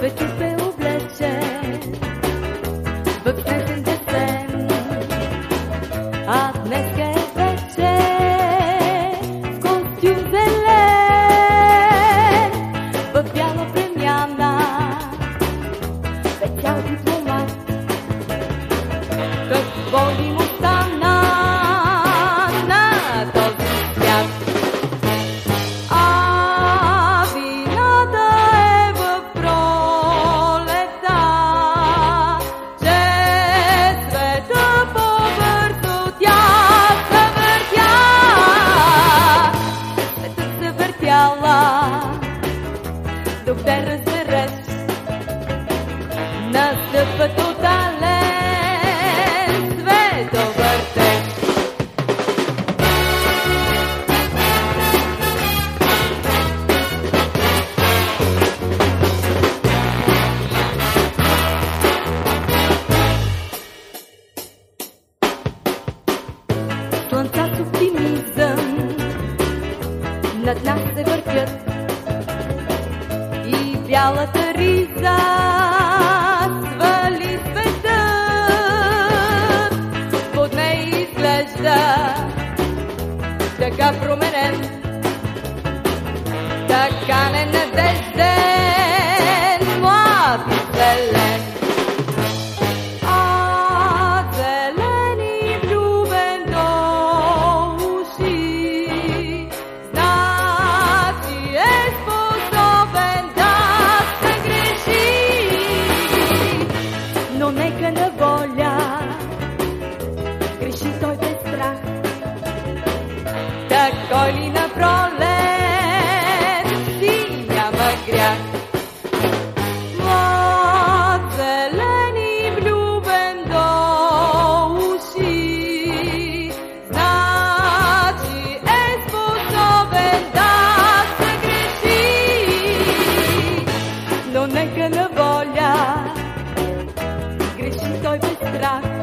вечер бе облечен в снежен десен. Е в костюм зелен, в бяла премяна, бе. Какво ли му въртяла, докато разбереш, настъпва тотален световъртеж. Слънца с оптимизъм над нас се въртят. И бялата риза свали света. Под нея изглежда така променен, така ненадежден, на воля греши той без страх. Так кой ли на пролет няма грях. Млад, влюбен до значи е способен да се греши. Но нека на воля греши той без страх.